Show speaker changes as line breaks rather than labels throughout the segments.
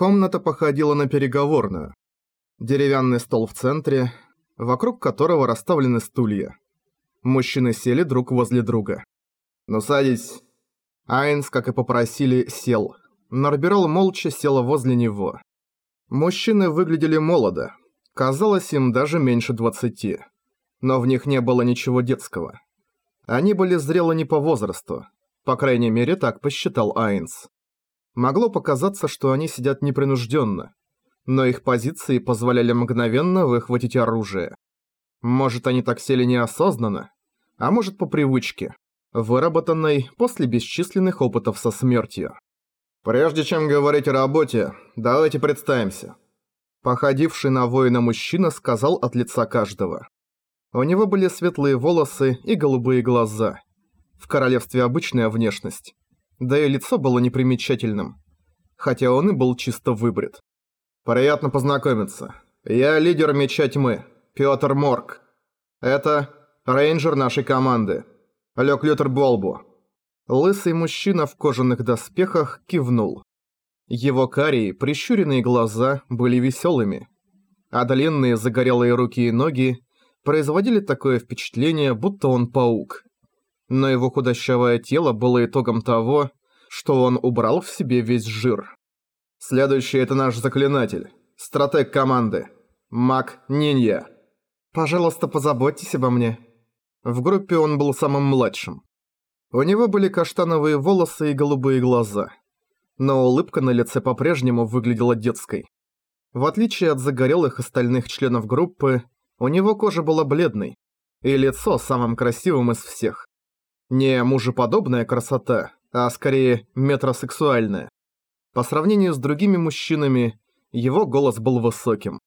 Комната походила на переговорную. Деревянный стол в центре, вокруг которого расставлены стулья. Мужчины сели друг возле друга. «Ну садись». Айнс, как и попросили, сел. Нарберол молча села возле него. Мужчины выглядели молодо. Казалось им даже меньше двадцати. Но в них не было ничего детского. Они были зрелы не по возрасту. По крайней мере, так посчитал Айнс. Могло показаться, что они сидят непринужденно, но их позиции позволяли мгновенно выхватить оружие. Может, они так сели неосознанно, а может по привычке, выработанной после бесчисленных опытов со смертью. «Прежде чем говорить о работе, давайте представимся». Походивший на воина мужчина сказал от лица каждого. У него были светлые волосы и голубые глаза. В королевстве обычная внешность. Да и лицо было непримечательным. Хотя он и был чисто выбрит. «Приятно познакомиться. Я лидер Меча Тьмы, Пётр Морг. Это рейнджер нашей команды, Лёк Лютер Болбу». Лысый мужчина в кожаных доспехах кивнул. Его карие, прищуренные глаза были веселыми, а длинные загорелые руки и ноги производили такое впечатление, будто он паук но его худощавое тело было итогом того, что он убрал в себе весь жир. Следующий это наш заклинатель, стратег команды, маг Нинья. Пожалуйста, позаботьтесь обо мне. В группе он был самым младшим. У него были каштановые волосы и голубые глаза. Но улыбка на лице по-прежнему выглядела детской. В отличие от загорелых остальных членов группы, у него кожа была бледной, и лицо самым красивым из всех. Не мужеподобная красота, а скорее метросексуальная. По сравнению с другими мужчинами, его голос был высоким.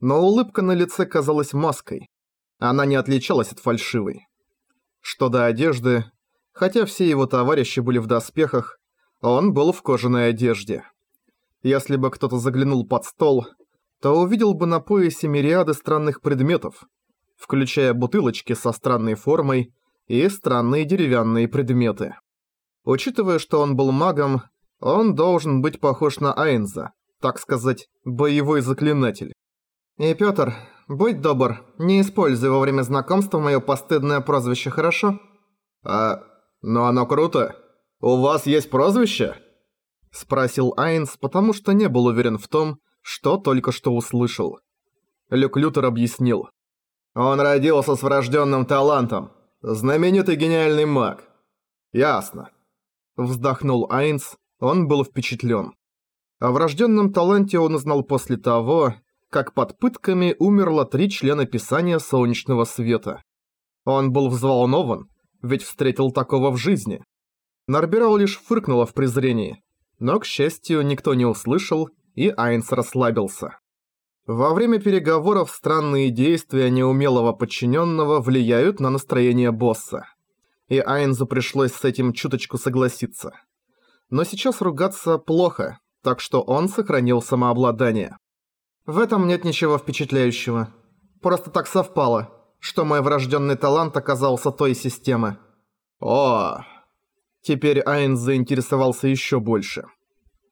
Но улыбка на лице казалась маской. Она не отличалась от фальшивой. Что до одежды, хотя все его товарищи были в доспехах, он был в кожаной одежде. Если бы кто-то заглянул под стол, то увидел бы на поясе мириады странных предметов, включая бутылочки со странной формой и странные деревянные предметы. Учитывая, что он был магом, он должен быть похож на Айнза, так сказать, боевой заклинатель. И Пётр, будь добр, не используй во время знакомства моё постыдное прозвище, хорошо? А, ну оно круто. У вас есть прозвище? Спросил Айнс, потому что не был уверен в том, что только что услышал. Люк Лютер объяснил. Он родился с врожденным талантом. Знаменитый гениальный маг. Ясно. Вздохнул Айнс, он был впечатлен. О врожденном таланте он узнал после того, как под пытками умерло три члена Писания Солнечного Света. Он был взволнован, ведь встретил такого в жизни. Нарбирал лишь фыркнула в презрении, но, к счастью, никто не услышал, и Айнс расслабился. Во время переговоров странные действия неумелого подчиненного влияют на настроение босса. И Айнзу пришлось с этим чуточку согласиться. Но сейчас ругаться плохо, так что он сохранил самообладание. В этом нет ничего впечатляющего. Просто так совпало, что мой врожденный талант оказался той системы. О! Теперь Айнз заинтересовался еще больше.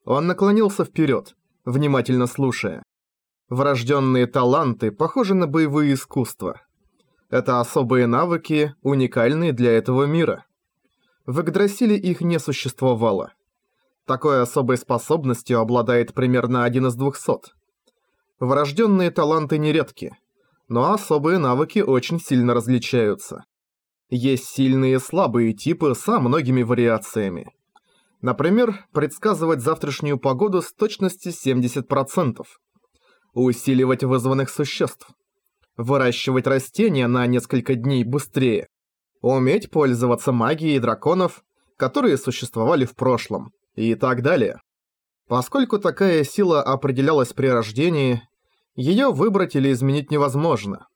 Он наклонился вперед, внимательно слушая. Врожденные таланты похожи на боевые искусства. Это особые навыки, уникальные для этого мира. В Игдрасиле их не существовало. Такой особой способностью обладает примерно один из двухсот. Врожденные таланты нередки, но особые навыки очень сильно различаются. Есть сильные и слабые типы со многими вариациями. Например, предсказывать завтрашнюю погоду с точностью 70%, усиливать вызванных существ, выращивать растения на несколько дней быстрее, уметь пользоваться магией драконов, которые существовали в прошлом, и так далее. Поскольку такая сила определялась при рождении, ее выбрать или изменить невозможно.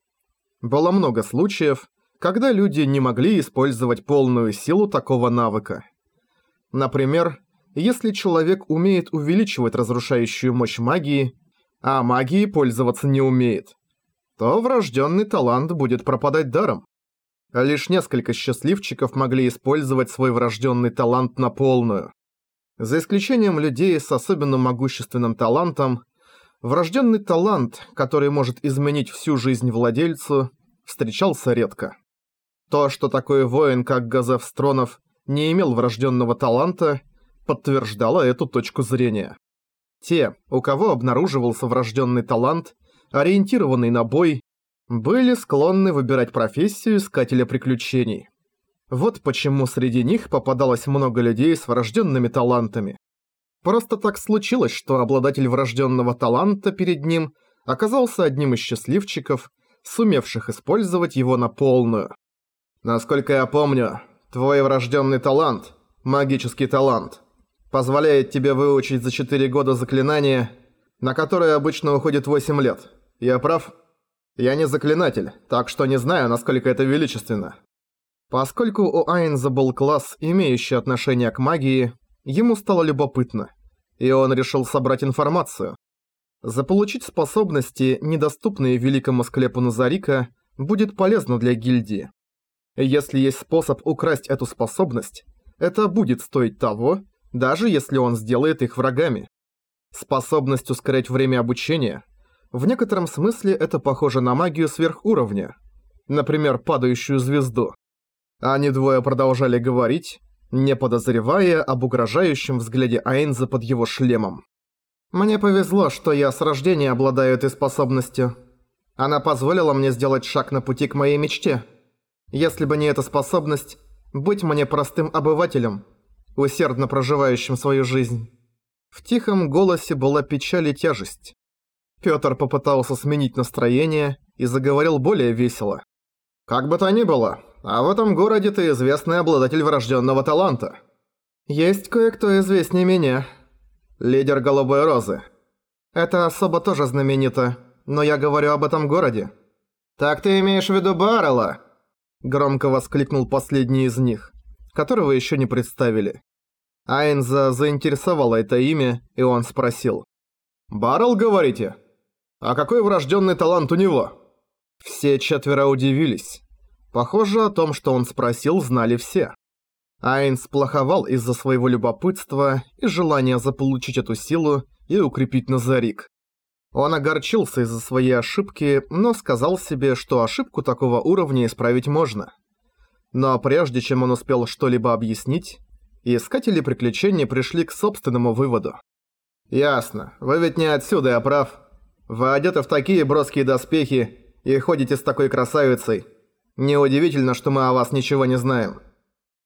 Было много случаев, когда люди не могли использовать полную силу такого навыка. Например, если человек умеет увеличивать разрушающую мощь магии, а магией пользоваться не умеет, то врожденный талант будет пропадать даром. Лишь несколько счастливчиков могли использовать свой врожденный талант на полную. За исключением людей с особенным могущественным талантом, врожденный талант, который может изменить всю жизнь владельцу, встречался редко. То, что такой воин, как Газеф Стронов, не имел врожденного таланта, подтверждало эту точку зрения. Те, у кого обнаруживался врожденный талант, ориентированный на бой, были склонны выбирать профессию искателя приключений. Вот почему среди них попадалось много людей с врожденными талантами. Просто так случилось, что обладатель врожденного таланта перед ним оказался одним из счастливчиков, сумевших использовать его на полную. Насколько я помню, твой врожденный талант, магический талант, позволяет тебе выучить за 4 года заклинание, на которое обычно уходит 8 лет. Я прав? Я не заклинатель, так что не знаю, насколько это величественно. Поскольку у Айнза был класс, имеющий отношение к магии, ему стало любопытно, и он решил собрать информацию. Заполучить способности, недоступные великому склепу Назарика, будет полезно для гильдии. Если есть способ украсть эту способность, это будет стоить того, даже если он сделает их врагами. Способность ускорять время обучения – в некотором смысле это похоже на магию сверхуровня, например, падающую звезду. Они двое продолжали говорить, не подозревая об угрожающем взгляде Айнза под его шлемом. «Мне повезло, что я с рождения обладаю этой способностью. Она позволила мне сделать шаг на пути к моей мечте. Если бы не эта способность, быть мне простым обывателем, усердно проживающим свою жизнь». В тихом голосе была печаль и тяжесть. Пётр попытался сменить настроение и заговорил более весело. «Как бы то ни было, а в этом городе ты известный обладатель врожденного таланта. Есть кое-кто известнее меня. Лидер Голубой Розы. Это особо тоже знаменито, но я говорю об этом городе. Так ты имеешь в виду Баррелла? Громко воскликнул последний из них, которого еще не представили. Айнза заинтересовало это имя, и он спросил. «Баррелл, говорите? А какой врожденный талант у него?» Все четверо удивились. Похоже, о том, что он спросил, знали все. Айн сплоховал из-за своего любопытства и желания заполучить эту силу и укрепить Назарик. Он огорчился из-за своей ошибки, но сказал себе, что ошибку такого уровня исправить можно. Но прежде чем он успел что-либо объяснить, искатели приключений пришли к собственному выводу. «Ясно. Вы ведь не отсюда, я прав. Вы одеты в такие броские доспехи и ходите с такой красавицей. Неудивительно, что мы о вас ничего не знаем».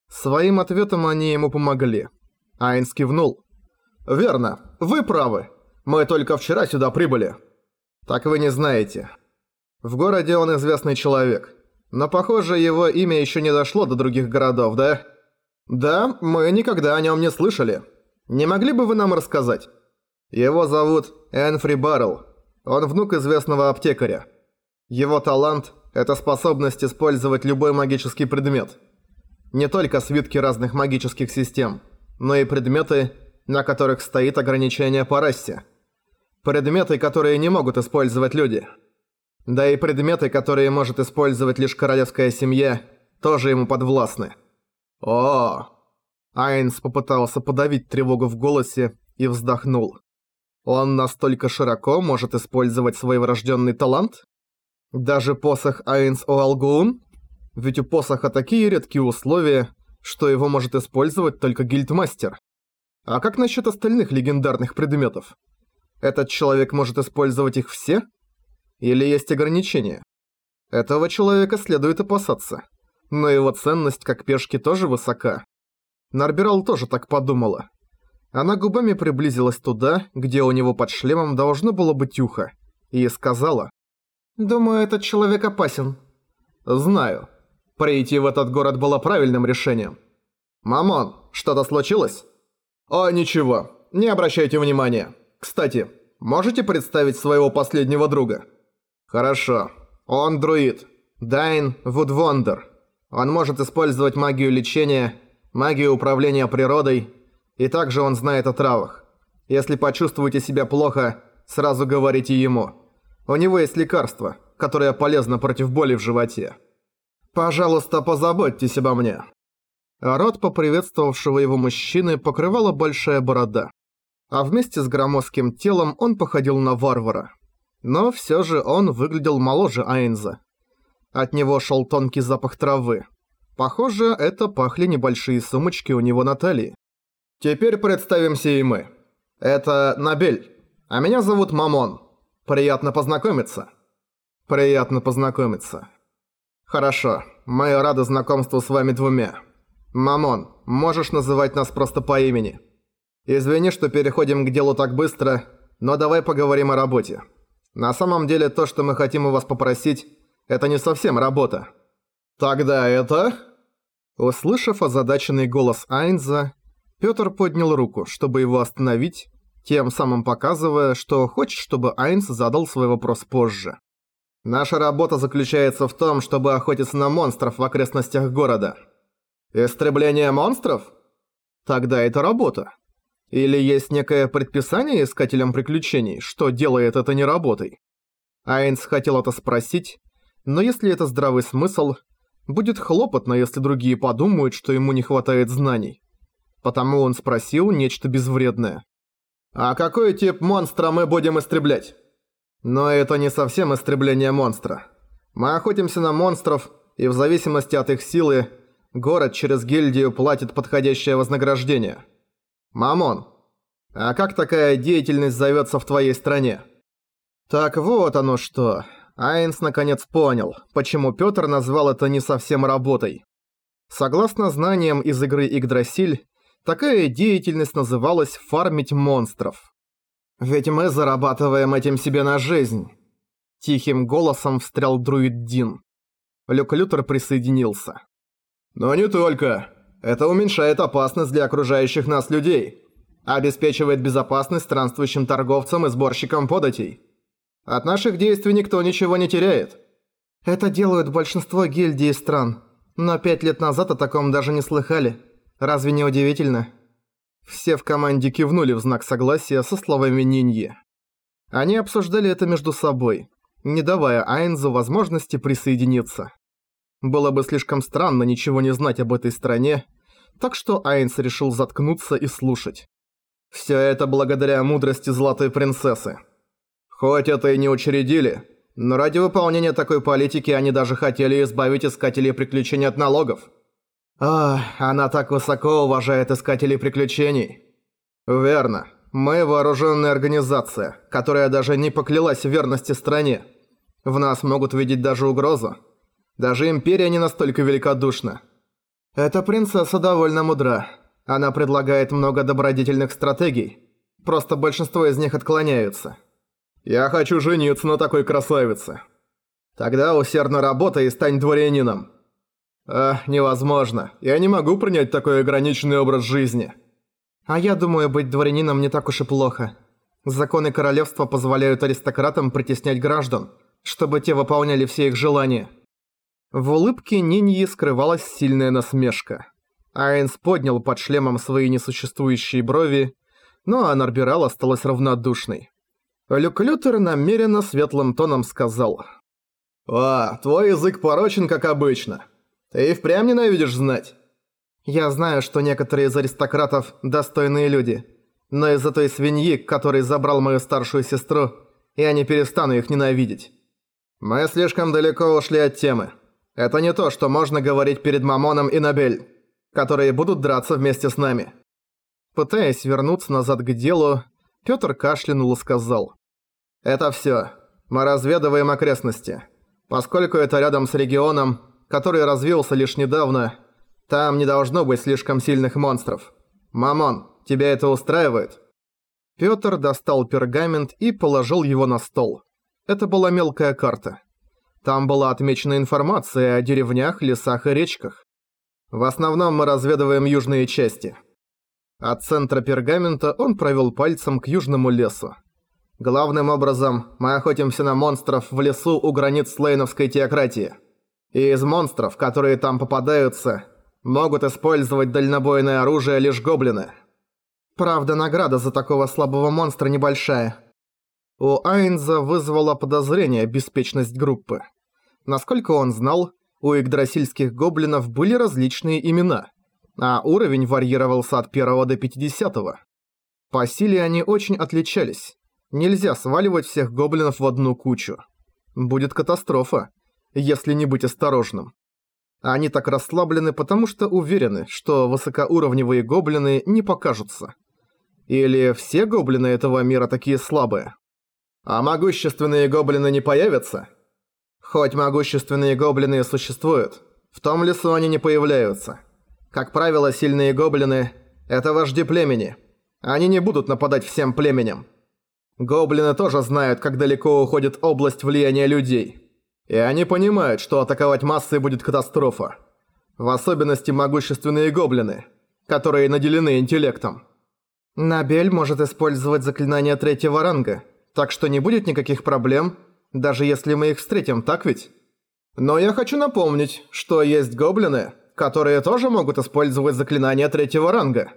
Своим ответом они ему помогли. Айнс кивнул. «Верно, вы правы. Мы только вчера сюда прибыли». «Так вы не знаете. В городе он известный человек. Но, похоже, его имя еще не дошло до других городов, да?» «Да, мы никогда о нем не слышали. Не могли бы вы нам рассказать?» «Его зовут Энфри Баррелл. Он внук известного аптекаря. Его талант это способность использовать любой магический предмет. Не только свитки разных магических систем, но и предметы, на которых стоит ограничение по расе. Предметы, которые не могут использовать люди. Да и предметы, которые может использовать лишь королевская семья, тоже ему подвластны. О! Айнс попытался подавить тревогу в голосе и вздохнул. Он настолько широко может использовать свой врожденный талант? Даже посох Айнс Оалгуун? Ведь у посоха такие редкие условия, что его может использовать только гильдмастер. А как насчет остальных легендарных предметов? Этот человек может использовать их все? Или есть ограничения? Этого человека следует опасаться. Но его ценность как пешки тоже высока. Нарбирал тоже так подумала. Она губами приблизилась туда, где у него под шлемом должно было быть ухо, и сказала, «Думаю, этот человек опасен». «Знаю. Прийти в этот город было правильным решением». «Мамон, что-то случилось?» «О, ничего. Не обращайте внимания. Кстати, можете представить своего последнего друга?» «Хорошо. Он друид. Дайн Вудвондер. Он может использовать магию лечения, магию управления природой, и также он знает о травах. Если почувствуете себя плохо, сразу говорите ему». У него есть лекарство, которое полезно против боли в животе. Пожалуйста, позаботьтесь обо мне». Рот поприветствовавшего его мужчины покрывала большая борода. А вместе с громоздким телом он походил на варвара. Но все же он выглядел моложе Айнза. От него шел тонкий запах травы. Похоже, это пахли небольшие сумочки у него на талии. Теперь представимся и мы. Это Набель, а меня зовут Мамон. Приятно познакомиться. Приятно познакомиться. Хорошо, мы рады знакомству с вами двумя. Мамон, можешь называть нас просто по имени. Извини, что переходим к делу так быстро, но давай поговорим о работе. На самом деле то, что мы хотим у вас попросить, это не совсем работа. Тогда это... Услышав озадаченный голос Айнза, Пётр поднял руку, чтобы его остановить, тем самым показывая, что хочет, чтобы Айнс задал свой вопрос позже. Наша работа заключается в том, чтобы охотиться на монстров в окрестностях города. Истребление монстров? Тогда это работа. Или есть некое предписание искателям приключений, что делает это не работой? Айнс хотел это спросить, но если это здравый смысл, будет хлопотно, если другие подумают, что ему не хватает знаний. Потому он спросил нечто безвредное. «А какой тип монстра мы будем истреблять?» Но это не совсем истребление монстра. Мы охотимся на монстров, и в зависимости от их силы, город через гильдию платит подходящее вознаграждение. Мамон, а как такая деятельность зовется в твоей стране? Так вот оно что. Айнс наконец понял, почему Пётр назвал это не совсем работой. Согласно знаниям из игры Игдрасиль, такая деятельность называлась «фармить монстров». Ведь мы зарабатываем этим себе на жизнь. Тихим голосом встрял друид Дин. Люк Лютер присоединился. Но не только. Это уменьшает опасность для окружающих нас людей. Обеспечивает безопасность странствующим торговцам и сборщикам податей. От наших действий никто ничего не теряет. Это делают большинство гильдий стран. Но пять лет назад о таком даже не слыхали. Разве не удивительно? Все в команде кивнули в знак согласия со словами Ниньи. Они обсуждали это между собой, не давая Айнзу возможности присоединиться. Было бы слишком странно ничего не знать об этой стране, так что Айнс решил заткнуться и слушать. Все это благодаря мудрости Золотой Принцессы. Хоть это и не учредили, но ради выполнения такой политики они даже хотели избавить искателей приключений от налогов. Ах, она так высоко уважает искателей приключений. Верно. Мы вооруженная организация, которая даже не поклялась верности стране. В нас могут видеть даже угрозу. Даже Империя не настолько великодушна. Эта принцесса довольно мудра. Она предлагает много добродетельных стратегий. Просто большинство из них отклоняются. Я хочу жениться на такой красавице. Тогда усердно работай и стань дворянином. А, невозможно. Я не могу принять такой ограниченный образ жизни. А я думаю, быть дворянином не так уж и плохо. Законы королевства позволяют аристократам притеснять граждан, чтобы те выполняли все их желания. В улыбке Ниньи скрывалась сильная насмешка. Айнс поднял под шлемом свои несуществующие брови, но Анарбирал осталась равнодушной. Люк Лютер намеренно светлым тоном сказал. «О, твой язык порочен, как обычно. Ты и впрямь ненавидишь знать? Я знаю, что некоторые из аристократов достойные люди, но из-за той свиньи, который забрал мою старшую сестру, я не перестану их ненавидеть. Мы слишком далеко ушли от темы. Это не то, что можно говорить перед Мамоном и Набель, которые будут драться вместе с нами. Пытаясь вернуться назад к делу, Пётр кашлянул и сказал. «Это всё. Мы разведываем окрестности. Поскольку это рядом с регионом, который развился лишь недавно, там не должно быть слишком сильных монстров. Мамон, тебя это устраивает?» Пётр достал пергамент и положил его на стол. Это была мелкая карта. Там была отмечена информация о деревнях, лесах и речках. В основном мы разведываем южные части. От центра пергамента он провел пальцем к южному лесу. Главным образом, мы охотимся на монстров в лесу у границ Слейновской теократии. И из монстров, которые там попадаются, могут использовать дальнобойное оружие лишь гоблины. Правда, награда за такого слабого монстра небольшая. У Айнза вызвала подозрение беспечность группы. Насколько он знал, у игдрасильских гоблинов были различные имена. а уровень варьировался от 1 до 50. По силе они очень отличались. Нельзя сваливать всех гоблинов в одну кучу. Будет катастрофа, если не быть осторожным. Они так расслаблены, потому что уверены, что высокоуровневые гоблины не покажутся. Или все гоблины этого мира такие слабые? А могущественные гоблины не появятся? Хоть могущественные гоблины существуют, в том лесу они не появляются. Как правило, сильные гоблины – это вожди племени. Они не будут нападать всем племенем. Гоблины тоже знают, как далеко уходит область влияния людей. И они понимают, что атаковать массой будет катастрофа. В особенности могущественные гоблины, которые наделены интеллектом. Набель может использовать заклинания третьего ранга, так что не будет никаких проблем, даже если мы их встретим, так ведь? Но я хочу напомнить, что есть гоблины, которые тоже могут использовать заклинания третьего ранга.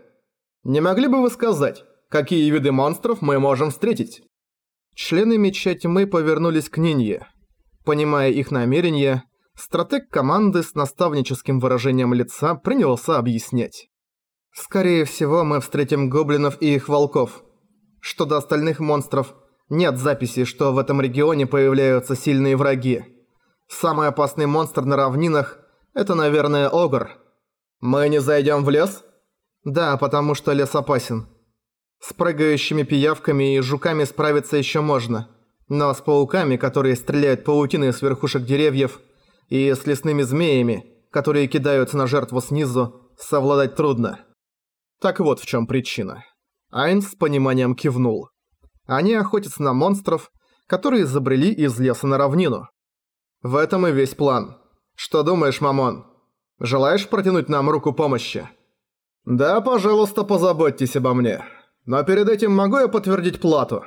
Не могли бы вы сказать, какие виды монстров мы можем встретить? Члены Меча Тьмы повернулись к Нинье. Понимая их намерения, стратег команды с наставническим выражением лица принялся объяснять. Скорее всего, мы встретим гоблинов и их волков. Что до остальных монстров, нет записи, что в этом регионе появляются сильные враги. Самый опасный монстр на равнинах – это, наверное, Огр. Мы не зайдем в лес? Да, потому что лес опасен. С прыгающими пиявками и жуками справиться еще можно. Но с пауками, которые стреляют паутиной с верхушек деревьев, и с лесными змеями, которые кидаются на жертву снизу, совладать трудно. Так вот в чем причина. Айнс с пониманием кивнул. Они охотятся на монстров, которые забрели из леса на равнину. В этом и весь план. Что думаешь, Мамон? Желаешь протянуть нам руку помощи? Да, пожалуйста, позаботьтесь обо мне. Но перед этим могу я подтвердить плату?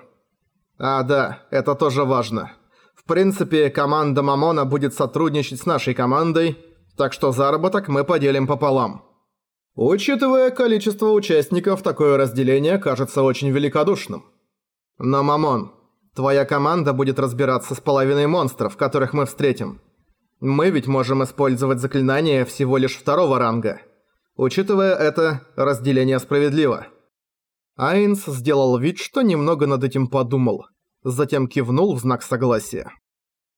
А, да, это тоже важно. В принципе, команда Мамона будет сотрудничать с нашей командой, так что заработок мы поделим пополам. Учитывая количество участников, такое разделение кажется очень великодушным. Но, Мамон, твоя команда будет разбираться с половиной монстров, которых мы встретим. Мы ведь можем использовать заклинания всего лишь второго ранга. Учитывая это, разделение справедливо. Айнс сделал вид, что немного над этим подумал. Затем кивнул в знак согласия.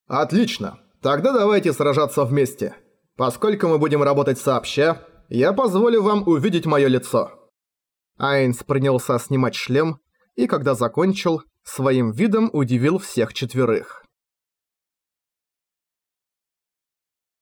«Отлично. Тогда давайте сражаться вместе. Поскольку мы будем работать сообща, я позволю вам увидеть мое лицо». Айнс принялся снимать шлем, и когда закончил, своим видом удивил всех четверых.